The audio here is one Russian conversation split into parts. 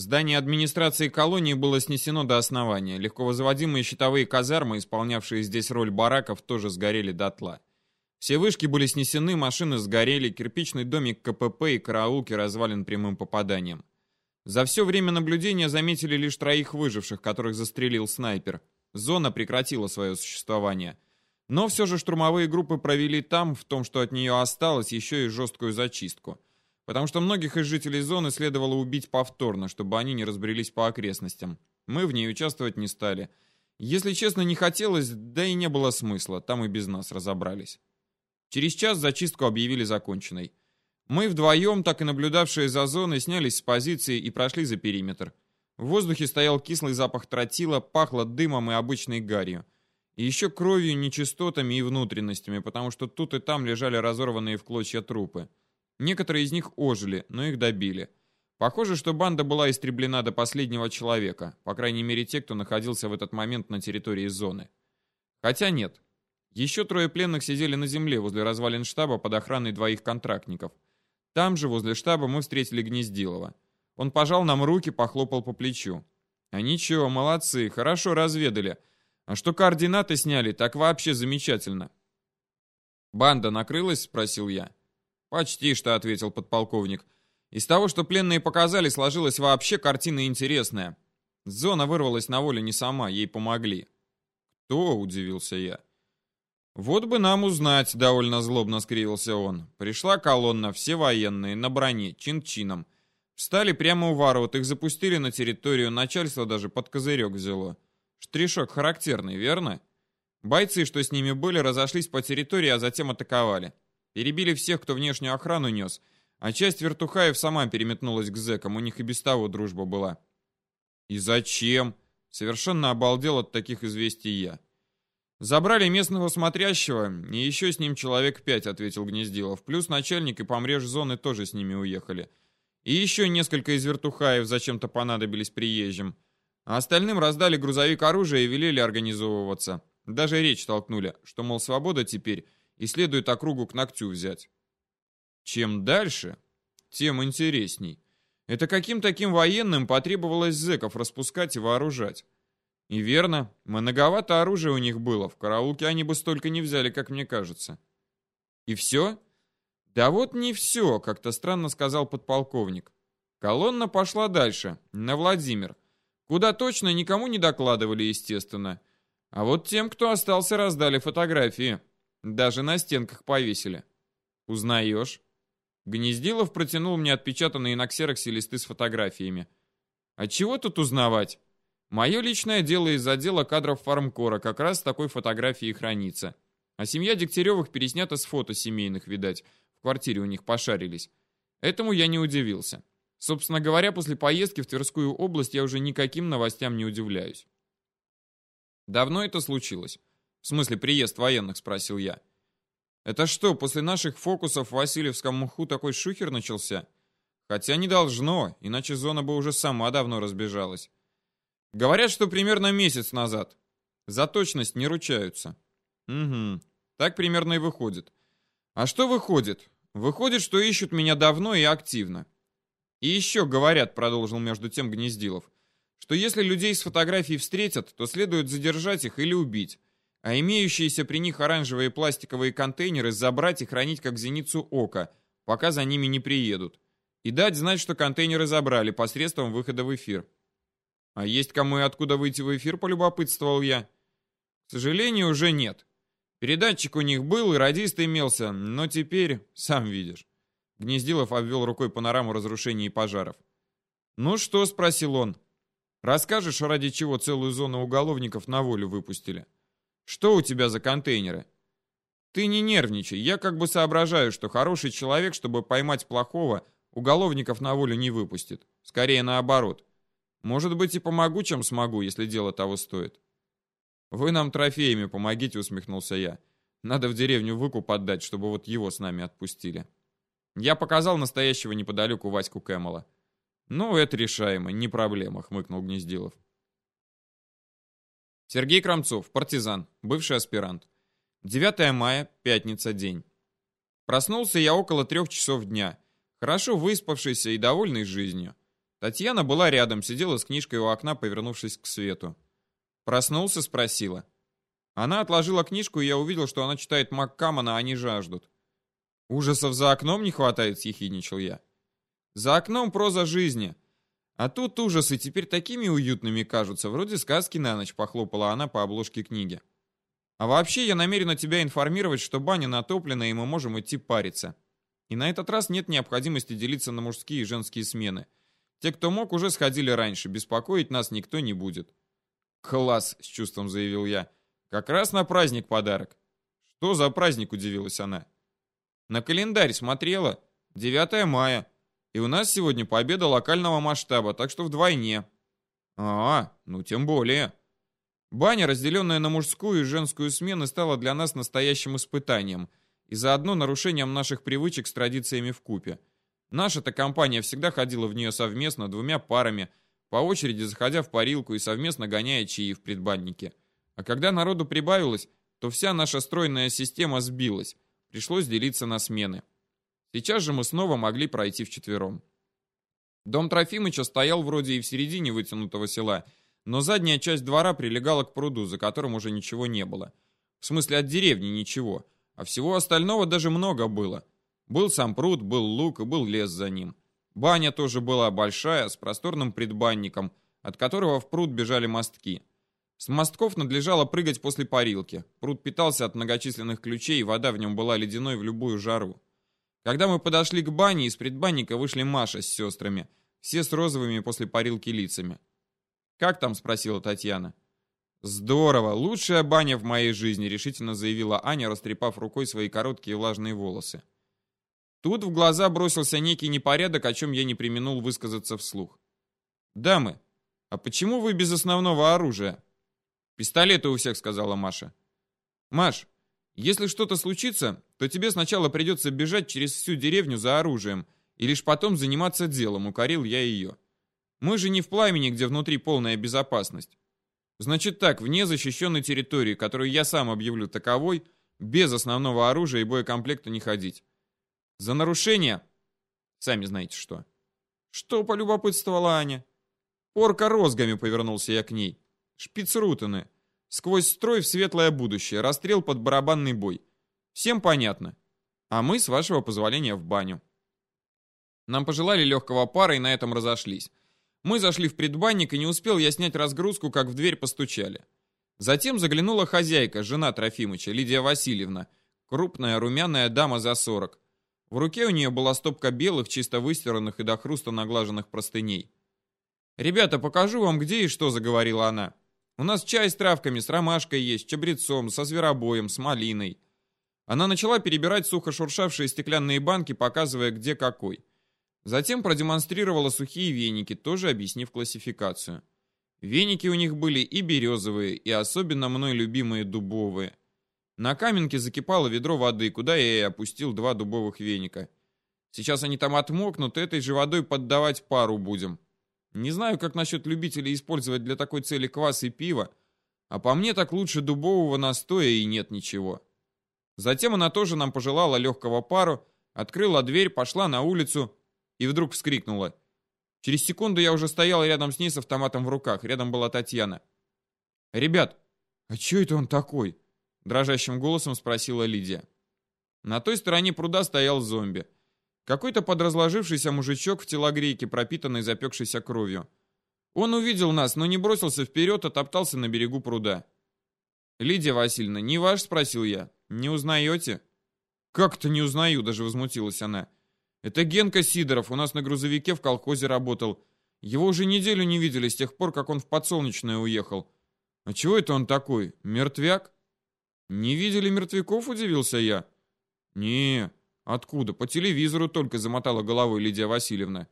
Здание администрации колонии было снесено до основания. Легко возводимые щитовые казармы, исполнявшие здесь роль бараков, тоже сгорели дотла. Все вышки были снесены, машины сгорели, кирпичный домик КПП и караулки развален прямым попаданием. За все время наблюдения заметили лишь троих выживших, которых застрелил снайпер. Зона прекратила свое существование. Но все же штурмовые группы провели там, в том, что от нее осталось, еще и жесткую зачистку. Потому что многих из жителей зоны следовало убить повторно, чтобы они не разбрелись по окрестностям. Мы в ней участвовать не стали. Если честно, не хотелось, да и не было смысла, там и без нас разобрались. Через час зачистку объявили законченной. Мы вдвоем, так и наблюдавшие за зоной, снялись с позиции и прошли за периметр. В воздухе стоял кислый запах тротила, пахло дымом и обычной гарью. И еще кровью, нечистотами и внутренностями, потому что тут и там лежали разорванные в клочья трупы. Некоторые из них ожили, но их добили. Похоже, что банда была истреблена до последнего человека, по крайней мере те, кто находился в этот момент на территории зоны. Хотя нет. Еще трое пленных сидели на земле возле развалин штаба под охраной двоих контрактников – там же, возле штаба, мы встретили Гнездилова. Он пожал нам руки, похлопал по плечу. А ничего, молодцы, хорошо разведали. А что координаты сняли, так вообще замечательно. «Банда накрылась?» — спросил я. «Почти что», — ответил подполковник. «Из того, что пленные показали, сложилась вообще картина интересная. Зона вырвалась на волю не сама, ей помогли». «Кто?» — удивился я. «Вот бы нам узнать», — довольно злобно скривился он. Пришла колонна, все военные, на броне, чин-чином. Встали прямо у ворот, их запустили на территорию, начальство даже под козырек взяло. Штришок характерный, верно? Бойцы, что с ними были, разошлись по территории, а затем атаковали. Перебили всех, кто внешнюю охрану нес, а часть вертухаев сама переметнулась к зэкам, у них и без того дружба была. «И зачем?» Совершенно обалдел от таких известий я. «Забрали местного смотрящего, и еще с ним человек пять», — ответил Гнездилов. «Плюс начальник и помреж зоны тоже с ними уехали. И еще несколько из вертухаев зачем-то понадобились приезжим. А остальным раздали грузовик оружия и велели организовываться. Даже речь толкнули, что, мол, свобода теперь, и следует округу к ногтю взять. Чем дальше, тем интересней. Это каким таким военным потребовалось зэков распускать и вооружать? И верно, многовато оружия у них было, в караулке они бы столько не взяли, как мне кажется. И все? Да вот не все, как-то странно сказал подполковник. Колонна пошла дальше, на Владимир. Куда точно, никому не докладывали, естественно. А вот тем, кто остался, раздали фотографии. Даже на стенках повесили. Узнаешь? Гнездилов протянул мне отпечатанные на ксероксе листы с фотографиями. А чего тут узнавать? Мое личное дело из отдела кадров фармкора как раз такой фотографии хранится. А семья Дегтяревых переснята с фото семейных, видать. В квартире у них пошарились. Этому я не удивился. Собственно говоря, после поездки в Тверскую область я уже никаким новостям не удивляюсь. Давно это случилось? В смысле, приезд военных, спросил я. Это что, после наших фокусов в Васильевском муху такой шухер начался? Хотя не должно, иначе зона бы уже сама давно разбежалась. Говорят, что примерно месяц назад. За точность не ручаются. Угу. Так примерно и выходит. А что выходит? Выходит, что ищут меня давно и активно. И еще говорят, продолжил между тем Гнездилов, что если людей с фотографией встретят, то следует задержать их или убить, а имеющиеся при них оранжевые пластиковые контейнеры забрать и хранить как зеницу ока, пока за ними не приедут, и дать знать, что контейнеры забрали посредством выхода в эфир. А есть кому и откуда выйти в эфир, полюбопытствовал я. К сожалению, уже нет. Передатчик у них был, и радист имелся, но теперь, сам видишь. Гнездилов обвел рукой панораму разрушений и пожаров. «Ну что?» — спросил он. «Расскажешь, ради чего целую зону уголовников на волю выпустили? Что у тебя за контейнеры?» «Ты не нервничай, я как бы соображаю, что хороший человек, чтобы поймать плохого, уголовников на волю не выпустит. Скорее наоборот. Может быть, и помогу, чем смогу, если дело того стоит. Вы нам трофеями помогите, усмехнулся я. Надо в деревню выкуп отдать, чтобы вот его с нами отпустили. Я показал настоящего неподалеку Ваську Кэмела. Ну, это решаемо, не проблема, хмыкнул Гнездилов. Сергей Крамцов, партизан, бывший аспирант. 9 мая, пятница, день. Проснулся я около трех часов дня, хорошо выспавшийся и довольный жизнью. Татьяна была рядом, сидела с книжкой у окна, повернувшись к свету. «Проснулся?» — спросила. Она отложила книжку, и я увидел, что она читает Маккамона «Они жаждут». «Ужасов за окном не хватает», — съехидничал я. «За окном проза жизни. А тут ужасы теперь такими уютными кажутся, вроде сказки на ночь», — похлопала она по обложке книги. «А вообще я намерена тебя информировать, что баня натоплена, и мы можем идти париться. И на этот раз нет необходимости делиться на мужские и женские смены. Те, кто мог, уже сходили раньше, беспокоить нас никто не будет». «Класс!» — с чувством заявил я. «Как раз на праздник подарок». «Что за праздник?» — удивилась она. На календарь смотрела. 9 мая. И у нас сегодня победа локального масштаба, так что вдвойне. А, ну тем более. Баня, разделенная на мужскую и женскую смены, стала для нас настоящим испытанием и заодно нарушением наших привычек с традициями в купе. Наша-то компания всегда ходила в нее совместно, двумя парами, по очереди заходя в парилку и совместно гоняя чаи в предбаннике. А когда народу прибавилось, то вся наша стройная система сбилась, Пришлось делиться на смены. Сейчас же мы снова могли пройти вчетвером. Дом Трофимыча стоял вроде и в середине вытянутого села, но задняя часть двора прилегала к пруду, за которым уже ничего не было. В смысле от деревни ничего, а всего остального даже много было. Был сам пруд, был луг и был лес за ним. Баня тоже была большая, с просторным предбанником, от которого в пруд бежали мостки. С мостков надлежало прыгать после парилки. Пруд питался от многочисленных ключей, и вода в нем была ледяной в любую жару. Когда мы подошли к бане, из предбанника вышли Маша с сестрами, все с розовыми после парилки лицами. «Как там?» — спросила Татьяна. «Здорово! Лучшая баня в моей жизни!» — решительно заявила Аня, растрепав рукой свои короткие влажные волосы. Тут в глаза бросился некий непорядок, о чем я не применул высказаться вслух. «Дамы, а почему вы без основного оружия?» «Пистолеты у всех», — сказала Маша. «Маш, если что-то случится, то тебе сначала придется бежать через всю деревню за оружием, и лишь потом заниматься делом», — укорил я ее. «Мы же не в пламени, где внутри полная безопасность. Значит так, вне защищенной территории, которую я сам объявлю таковой, без основного оружия и боекомплекта не ходить. За нарушение... Сами знаете что. Что, полюбопытствовала Аня? Порка розгами повернулся я к ней. Шпицрутены. Сквозь строй в светлое будущее. Расстрел под барабанный бой. Всем понятно. А мы, с вашего позволения, в баню. Нам пожелали легкого пара и на этом разошлись. Мы зашли в предбанник, и не успел я снять разгрузку, как в дверь постучали. Затем заглянула хозяйка, жена Трофимыча, Лидия Васильевна. Крупная, румяная дама за сорок. В руке у нее была стопка белых, чисто выстиранных и до хруста наглаженных простыней. «Ребята, покажу вам, где и что», — заговорила она. У нас чай с травками, с ромашкой есть, чабрецом, со зверобоем, с малиной. Она начала перебирать сухо шуршавшие стеклянные банки, показывая, где какой. Затем продемонстрировала сухие веники, тоже объяснив классификацию. Веники у них были и березовые, и особенно мной любимые дубовые. На каменке закипало ведро воды, куда я и опустил два дубовых веника. Сейчас они там отмокнут, этой же водой поддавать пару будем. Не знаю, как насчет любителей использовать для такой цели квас и пиво, а по мне так лучше дубового настоя и нет ничего. Затем она тоже нам пожелала легкого пару, открыла дверь, пошла на улицу и вдруг вскрикнула. Через секунду я уже стоял рядом с ней с автоматом в руках, рядом была Татьяна. «Ребят, а чё это он такой?» Дрожащим голосом спросила Лидия. На той стороне пруда стоял зомби. Какой-то подразложившийся мужичок в телогрейке, пропитанной запекшейся кровью. Он увидел нас, но не бросился вперед, а топтался на берегу пруда. «Лидия Васильевна, не ваш?» — спросил я. «Не узнаете?» «Как-то не узнаю», — даже возмутилась она. «Это Генка Сидоров, у нас на грузовике в колхозе работал. Его уже неделю не видели с тех пор, как он в подсолнечное уехал. А чего это он такой? Мертвяк?» «Не видели мертвяков?» — удивился я. «Не, «Откуда? По телевизору только замотала головой Лидия Васильевна».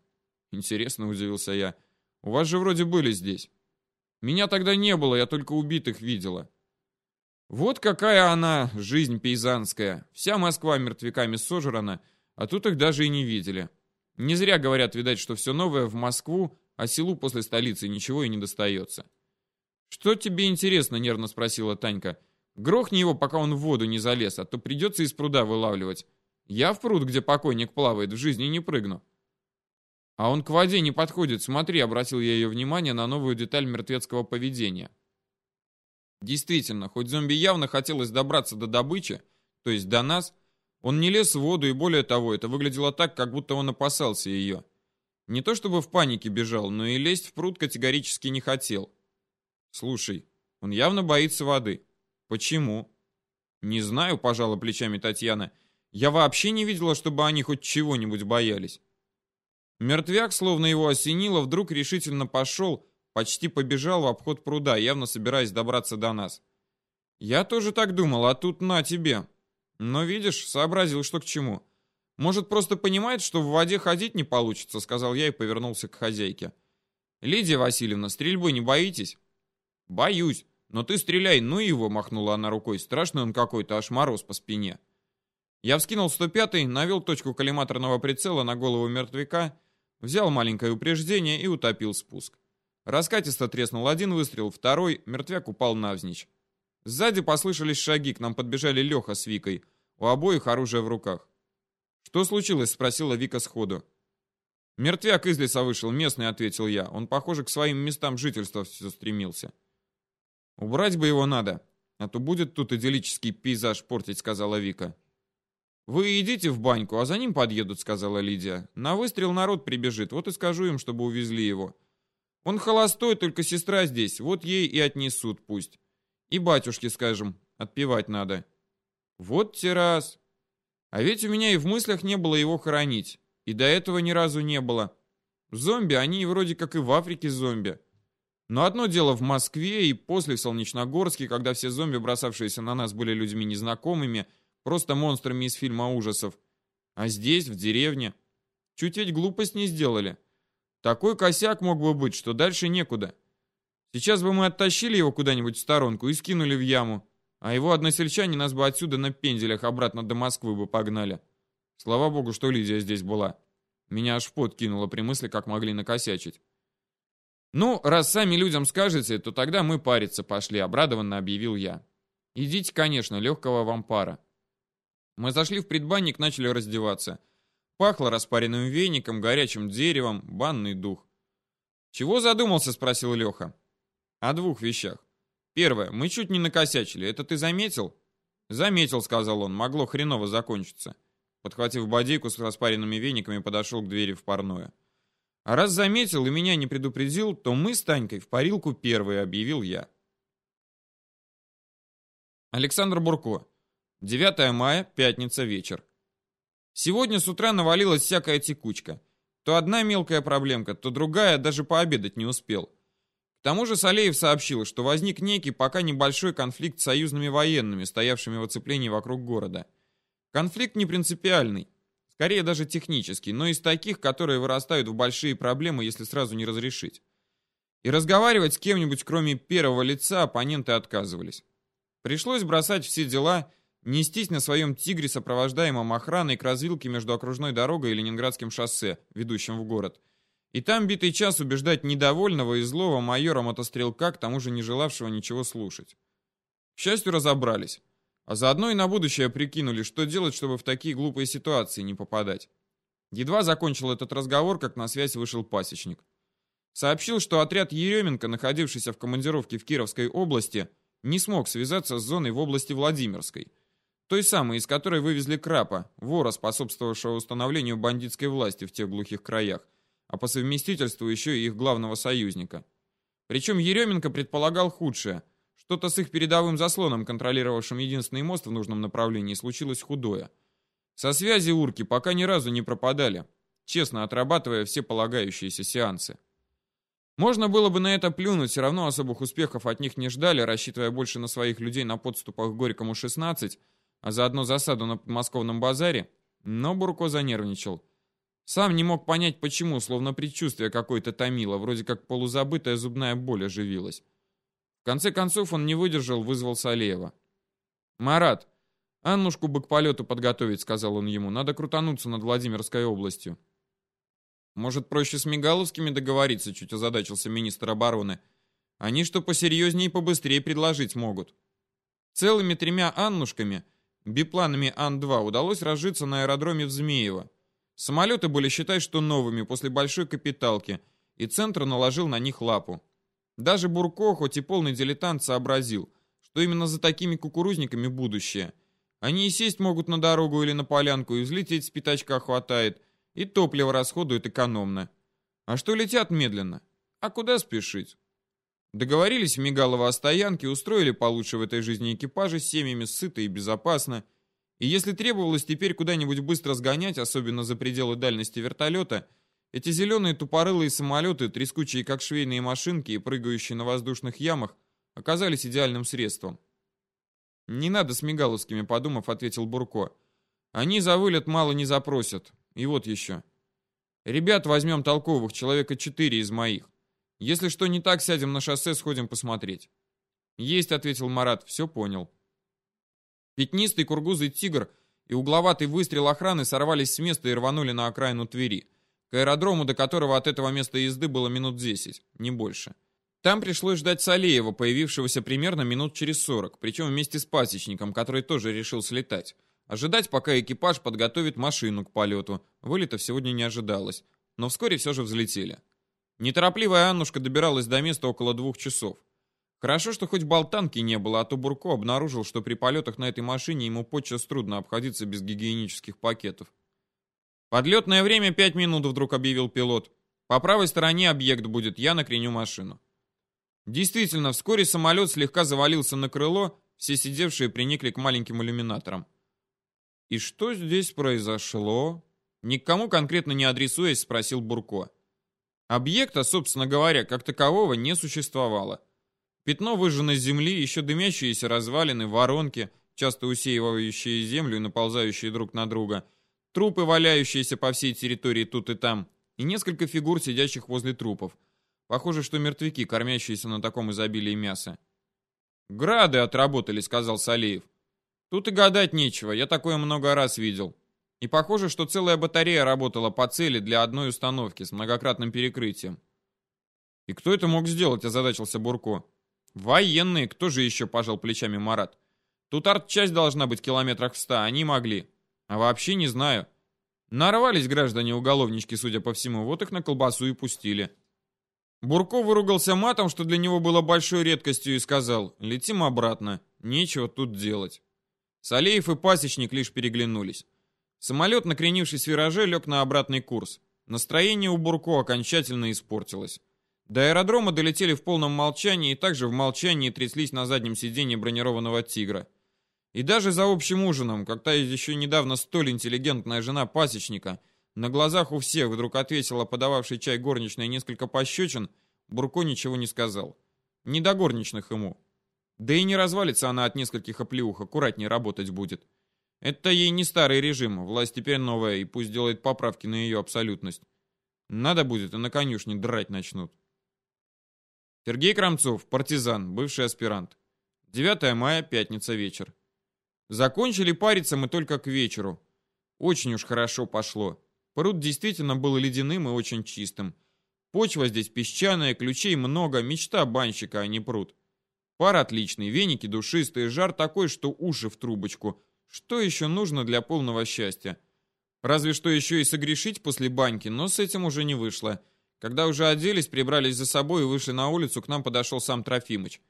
«Интересно», — удивился я. «У вас же вроде были здесь». «Меня тогда не было, я только убитых видела». Вот какая она, жизнь пейзанская. Вся Москва мертвяками сожрана, а тут их даже и не видели. Не зря говорят, видать, что все новое в Москву, а селу после столицы ничего и не достается. «Что тебе интересно?» — нервно спросила Танька. «Грохни его, пока он в воду не залез, а то придется из пруда вылавливать. Я в пруд, где покойник плавает, в жизни не прыгну. А он к воде не подходит, смотри, обратил я ее внимание на новую деталь мертвецкого поведения. Действительно, хоть зомби явно хотелось добраться до добычи, то есть до нас, он не лез в воду и более того, это выглядело так, как будто он опасался ее. Не то чтобы в панике бежал, но и лезть в пруд категорически не хотел. Слушай, он явно боится воды. Почему? Не знаю, пожала плечами Татьяна. Я вообще не видела, чтобы они хоть чего-нибудь боялись. Мертвяк, словно его осенило, вдруг решительно пошел, почти побежал в обход пруда, явно собираясь добраться до нас. Я тоже так думал, а тут на тебе. Но видишь, сообразил, что к чему. Может, просто понимает, что в воде ходить не получится, сказал я и повернулся к хозяйке. Лидия Васильевна, стрельбы не боитесь? Боюсь, но ты стреляй, ну его, махнула она рукой. Страшный он какой-то, аж мороз по спине. Я вскинул 105-й, навел точку коллиматорного прицела на голову мертвяка Взял маленькое упреждение и утопил спуск. Раскатисто треснул один выстрел, второй, мертвяк упал навзничь. Сзади послышались шаги, к нам подбежали Леха с Викой. У обоих оружие в руках. «Что случилось?» — спросила Вика сходу. «Мертвяк из леса вышел, местный», — ответил я. Он, похоже, к своим местам жительства все стремился. «Убрать бы его надо, а то будет тут идиллический пейзаж портить», — сказала Вика. «Вы идите в баньку, а за ним подъедут», — сказала Лидия. «На выстрел народ прибежит, вот и скажу им, чтобы увезли его. Он холостой, только сестра здесь, вот ей и отнесут пусть. И батюшке, скажем, отпевать надо». «Вот те раз. А ведь у меня и в мыслях не было его хоронить. И до этого ни разу не было. Зомби, они вроде как и в Африке зомби. Но одно дело в Москве и после в Солнечногорске, когда все зомби, бросавшиеся на нас, были людьми незнакомыми, — Просто монстрами из фильма ужасов. А здесь, в деревне, чуть ведь глупость не сделали. Такой косяк мог бы быть, что дальше некуда. Сейчас бы мы оттащили его куда-нибудь в сторонку и скинули в яму, а его односельчане нас бы отсюда на пенделях обратно до Москвы бы погнали. Слава богу, что Лидия здесь была. Меня аж в пот кинуло при мысли, как могли накосячить. «Ну, раз сами людям скажете, то тогда мы париться пошли», — обрадованно объявил я. «Идите, конечно, легкого вам пара». Мы зашли в предбанник, начали раздеваться. Пахло распаренным веником, горячим деревом, банный дух. «Чего задумался?» — спросил Леха. «О двух вещах. Первое. Мы чуть не накосячили. Это ты заметил?» «Заметил», — сказал он. «Могло хреново закончиться». Подхватив бодейку с распаренными вениками, подошел к двери в парное. «А раз заметил и меня не предупредил, то мы с Танькой в парилку первые», — объявил я. Александр Бурко. 9 мая, пятница, вечер. Сегодня с утра навалилась всякая текучка. То одна мелкая проблемка, то другая, даже пообедать не успел. К тому же Салеев сообщил, что возник некий пока небольшой конфликт с союзными военными, стоявшими в оцеплении вокруг города. Конфликт не принципиальный, скорее даже технический, но из таких, которые вырастают в большие проблемы, если сразу не разрешить. И разговаривать с кем-нибудь, кроме первого лица, оппоненты отказывались. Пришлось бросать все дела нестись на своем «Тигре», сопровождаемом охраной к развилке между окружной дорогой и Ленинградским шоссе, ведущим в город. И там битый час убеждать недовольного и злого майора-мотострелка, к тому же не желавшего ничего слушать. К счастью, разобрались. А заодно и на будущее прикинули, что делать, чтобы в такие глупые ситуации не попадать. Едва закончил этот разговор, как на связь вышел пасечник. Сообщил, что отряд Еременко, находившийся в командировке в Кировской области, не смог связаться с зоной в области Владимирской – той самой, из которой вывезли Крапа, вора, способствовавшего установлению бандитской власти в тех глухих краях, а по совместительству еще и их главного союзника. Причем Еременко предполагал худшее. Что-то с их передовым заслоном, контролировавшим единственный мост в нужном направлении, случилось худое. Со связи урки пока ни разу не пропадали, честно отрабатывая все полагающиеся сеансы. Можно было бы на это плюнуть, все равно особых успехов от них не ждали, рассчитывая больше на своих людей на подступах к Горькому 16, а заодно засаду на подмосковном базаре, но Бурко занервничал. Сам не мог понять, почему, словно предчувствие какое-то томило, вроде как полузабытая зубная боль оживилась. В конце концов он не выдержал, вызвал Салеева. «Марат, Аннушку бы к полету подготовить», — сказал он ему. «Надо крутануться над Владимирской областью». «Может, проще с Мигаловскими договориться?» — чуть озадачился министр обороны. «Они что посерьезнее и побыстрее предложить могут». Целыми тремя Аннушками — Бипланами Ан-2 удалось разжиться на аэродроме в Змеево. Самолеты были, считай, что новыми, после большой капиталки, и центр наложил на них лапу. Даже Бурко, хоть и полный дилетант, сообразил, что именно за такими кукурузниками будущее. Они и сесть могут на дорогу или на полянку, и взлететь с пятачка хватает, и топливо расходуют экономно. А что летят медленно? А куда спешить? Договорились в Мигалово о стоянке, устроили получше в этой жизни экипажи с семьями сыто и безопасно. И если требовалось теперь куда-нибудь быстро сгонять, особенно за пределы дальности вертолета, эти зеленые тупорылые самолеты, трескучие как швейные машинки и прыгающие на воздушных ямах, оказались идеальным средством. «Не надо с мигаловскими», — подумав, ответил Бурко. «Они за вылет мало не запросят. И вот еще. Ребят возьмем толковых, человека четыре из моих. Если что не так, сядем на шоссе, сходим посмотреть. Есть, ответил Марат, все понял. Пятнистый кургузый тигр и угловатый выстрел охраны сорвались с места и рванули на окраину Твери, к аэродрому, до которого от этого места езды было минут 10, не больше. Там пришлось ждать Салеева, появившегося примерно минут через 40, причем вместе с пасечником, который тоже решил слетать. Ожидать, пока экипаж подготовит машину к полету. Вылетов сегодня не ожидалось, но вскоре все же взлетели. Неторопливая Аннушка добиралась до места около двух часов. Хорошо, что хоть болтанки не было, а то Бурко обнаружил, что при полетах на этой машине ему подчас трудно обходиться без гигиенических пакетов. «Подлетное время пять минут», — вдруг объявил пилот. «По правой стороне объект будет, я накреню машину». Действительно, вскоре самолет слегка завалился на крыло, все сидевшие приникли к маленьким иллюминаторам. «И что здесь произошло?» Никому конкретно не адресуясь, спросил Бурко. Объекта, собственно говоря, как такового не существовало. Пятно выжженной земли, еще дымящиеся развалины, воронки, часто усеивающие землю и наползающие друг на друга, трупы, валяющиеся по всей территории тут и там, и несколько фигур, сидящих возле трупов. Похоже, что мертвяки, кормящиеся на таком изобилии мяса. «Грады отработали», — сказал Салеев. «Тут и гадать нечего, я такое много раз видел. И похоже, что целая батарея работала по цели для одной установки с многократным перекрытием. «И кто это мог сделать?» – озадачился Бурко. «Военные, кто же еще?» – пожал плечами Марат. «Тут артчасть должна быть километрах в ста, они могли. А вообще не знаю. Нарвались граждане-уголовнички, судя по всему, вот их на колбасу и пустили». Бурко выругался матом, что для него было большой редкостью, и сказал, «Летим обратно, нечего тут делать». Салеев и Пасечник лишь переглянулись. Самолет, накренившись в вираже, лег на обратный курс. Настроение у Бурко окончательно испортилось. До аэродрома долетели в полном молчании и также в молчании тряслись на заднем сиденье бронированного «Тигра». И даже за общим ужином, когда еще недавно столь интеллигентная жена пасечника на глазах у всех вдруг ответила подававший чай горничной несколько пощечин, Бурко ничего не сказал. Не до горничных ему. Да и не развалится она от нескольких оплеух, аккуратнее работать будет. Это ей не старый режим, власть теперь новая, и пусть делает поправки на ее абсолютность. Надо будет, и на конюшне драть начнут. Сергей Крамцов, партизан, бывший аспирант. 9 мая, пятница, вечер. Закончили париться мы только к вечеру. Очень уж хорошо пошло. Пруд действительно был ледяным и очень чистым. Почва здесь песчаная, ключей много, мечта банщика, а не пруд. Пар отличный, веники душистые, жар такой, что уши в трубочку, что еще нужно для полного счастья? Разве что еще и согрешить после баньки, но с этим уже не вышло. Когда уже оделись, прибрались за собой и вышли на улицу, к нам подошел сам Трофимыч.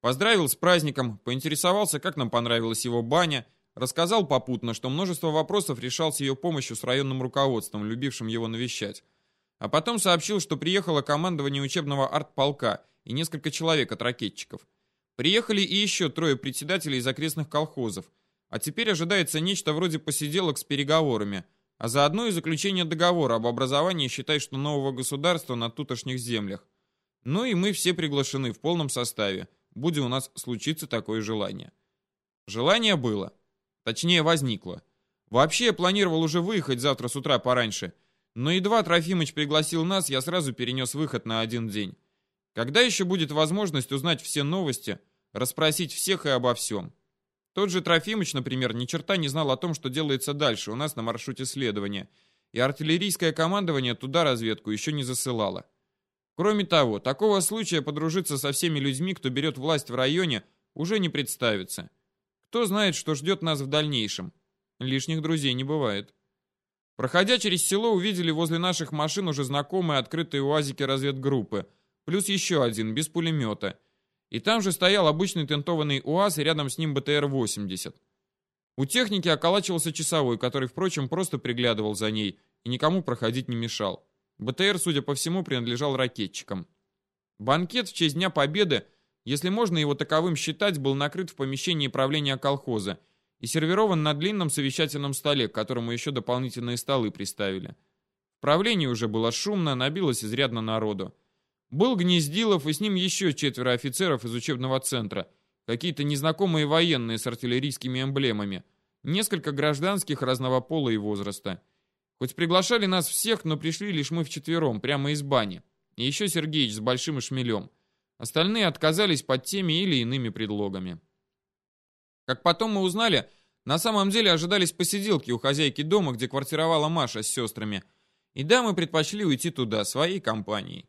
Поздравил с праздником, поинтересовался, как нам понравилась его баня, рассказал попутно, что множество вопросов решал с ее помощью с районным руководством, любившим его навещать. А потом сообщил, что приехало командование учебного артполка и несколько человек от ракетчиков. Приехали и еще трое председателей из окрестных колхозов – а теперь ожидается нечто вроде посиделок с переговорами, а заодно и заключение договора об образовании, считай, что нового государства на тутошних землях. Ну и мы все приглашены в полном составе, будет у нас случиться такое желание. Желание было. Точнее, возникло. Вообще, я планировал уже выехать завтра с утра пораньше, но едва Трофимыч пригласил нас, я сразу перенес выход на один день. Когда еще будет возможность узнать все новости, расспросить всех и обо всем? Тот же Трофимыч, например, ни черта не знал о том, что делается дальше у нас на маршруте следования, и артиллерийское командование туда разведку еще не засылало. Кроме того, такого случая подружиться со всеми людьми, кто берет власть в районе, уже не представится. Кто знает, что ждет нас в дальнейшем? Лишних друзей не бывает. Проходя через село, увидели возле наших машин уже знакомые открытые уазики разведгруппы, плюс еще один, без пулемета. И там же стоял обычный тентованный УАЗ, и рядом с ним БТР-80. У техники околачивался часовой, который, впрочем, просто приглядывал за ней и никому проходить не мешал. БТР, судя по всему, принадлежал ракетчикам. Банкет в честь Дня Победы, если можно его таковым считать, был накрыт в помещении правления колхоза и сервирован на длинном совещательном столе, к которому еще дополнительные столы приставили. В правлении уже было шумно, набилось изрядно народу. Был Гнездилов и с ним еще четверо офицеров из учебного центра, какие-то незнакомые военные с артиллерийскими эмблемами, несколько гражданских разного пола и возраста. Хоть приглашали нас всех, но пришли лишь мы вчетвером, прямо из бани. И еще Сергеич с Большим и Шмелем. Остальные отказались под теми или иными предлогами. Как потом мы узнали, на самом деле ожидались посиделки у хозяйки дома, где квартировала Маша с сестрами. И да, мы предпочли уйти туда, своей компанией.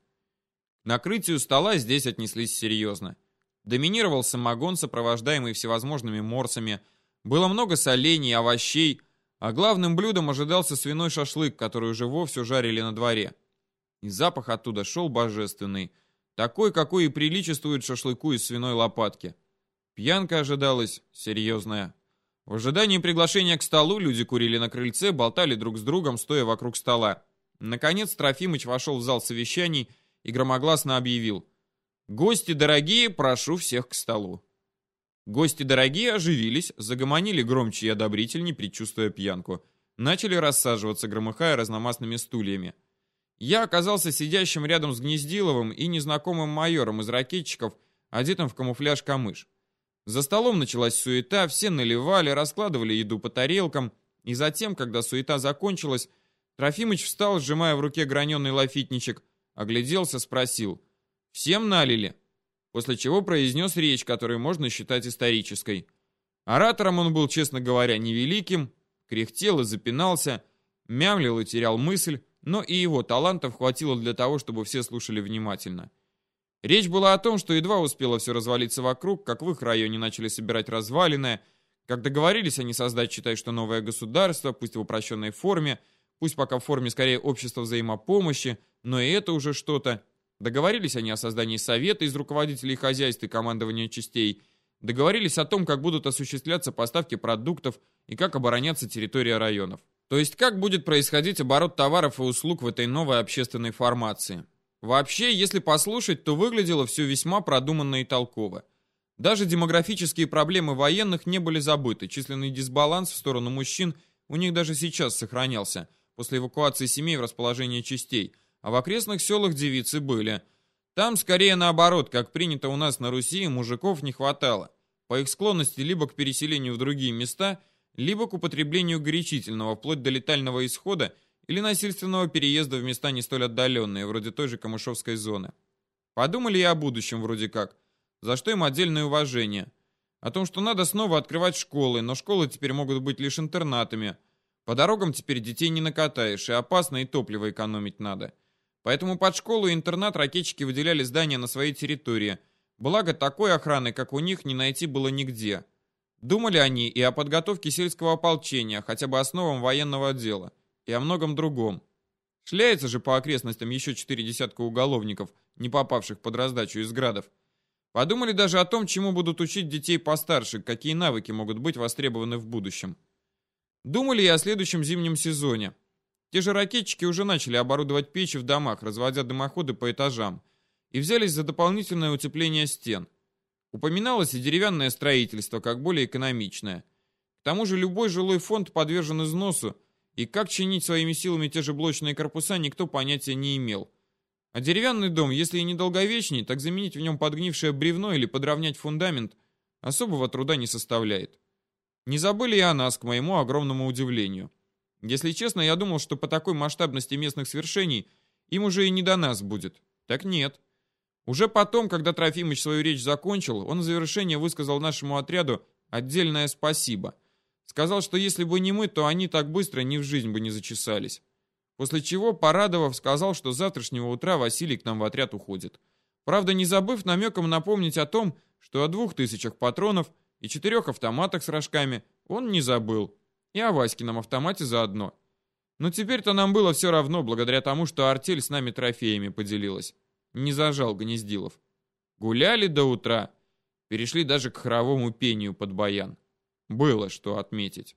Накрытию стола здесь отнеслись серьезно. Доминировал самогон, сопровождаемый всевозможными морсами. Было много солений, овощей, а главным блюдом ожидался свиной шашлык, который уже вовсю жарили на дворе. И запах оттуда шел божественный, такой, какой и приличествует шашлыку из свиной лопатки. Пьянка ожидалась серьезная. В ожидании приглашения к столу люди курили на крыльце, болтали друг с другом, стоя вокруг стола. Наконец Трофимыч вошел в зал совещаний и громогласно объявил. «Гости дорогие, прошу всех к столу». Гости дорогие оживились, загомонили громче и одобрительней, предчувствуя пьянку. Начали рассаживаться, громыхая разномастными стульями. Я оказался сидящим рядом с Гнездиловым и незнакомым майором из ракетчиков, одетым в камуфляж камыш. За столом началась суета, все наливали, раскладывали еду по тарелкам, и затем, когда суета закончилась, Трофимыч встал, сжимая в руке граненый лафитничек, огляделся, спросил «Всем налили?» После чего произнес речь, которую можно считать исторической. Оратором он был, честно говоря, невеликим, кряхтел и запинался, мямлил и терял мысль, но и его талантов хватило для того, чтобы все слушали внимательно. Речь была о том, что едва успело все развалиться вокруг, как в их районе начали собирать развалины, как договорились они создать, считай, что новое государство, пусть в упрощенной форме, пусть пока в форме скорее общества взаимопомощи, но и это уже что-то. Договорились они о создании совета из руководителей хозяйств и командования частей, договорились о том, как будут осуществляться поставки продуктов и как обороняться территория районов. То есть как будет происходить оборот товаров и услуг в этой новой общественной формации. Вообще, если послушать, то выглядело все весьма продуманно и толково. Даже демографические проблемы военных не были забыты, численный дисбаланс в сторону мужчин у них даже сейчас сохранялся, после эвакуации семей в расположение частей, а в окрестных селах девицы были. Там скорее наоборот, как принято у нас на Руси, мужиков не хватало. По их склонности либо к переселению в другие места, либо к употреблению горячительного, вплоть до летального исхода, или насильственного переезда в места не столь отдаленные, вроде той же Камышовской зоны. Подумали и о будущем вроде как, за что им отдельное уважение. О том, что надо снова открывать школы, но школы теперь могут быть лишь интернатами. По дорогам теперь детей не накатаешь, и опасно, и топливо экономить надо. Поэтому под школу и интернат ракетчики выделяли здания на своей территории. Благо, такой охраны, как у них, не найти было нигде. Думали они и о подготовке сельского ополчения, хотя бы основам военного отдела и о многом другом. Шляется же по окрестностям еще четыре десятка уголовников, не попавших под раздачу из градов. Подумали даже о том, чему будут учить детей постарше, какие навыки могут быть востребованы в будущем. Думали и о следующем зимнем сезоне. Те же ракетчики уже начали оборудовать печи в домах, разводя дымоходы по этажам, и взялись за дополнительное утепление стен. Упоминалось и деревянное строительство, как более экономичное. К тому же любой жилой фонд подвержен износу, и как чинить своими силами те же блочные корпуса, никто понятия не имел. А деревянный дом, если и не долговечный, так заменить в нем подгнившее бревно или подровнять фундамент особого труда не составляет. Не забыли и о нас, к моему огромному удивлению. Если честно, я думал, что по такой масштабности местных свершений им уже и не до нас будет. Так нет. Уже потом, когда Трофимыч свою речь закончил, он в завершение высказал нашему отряду отдельное спасибо – Сказал, что если бы не мы, то они так быстро ни в жизнь бы не зачесались. После чего, порадовав, сказал, что с завтрашнего утра Василий к нам в отряд уходит. Правда, не забыв намеком напомнить о том, что о двух тысячах патронов и четырех автоматах с рожками он не забыл. И о Васькином автомате заодно. Но теперь-то нам было все равно, благодаря тому, что артель с нами трофеями поделилась. Не зажал Гнездилов. Гуляли до утра. Перешли даже к хоровому пению под баян. Было что отметить.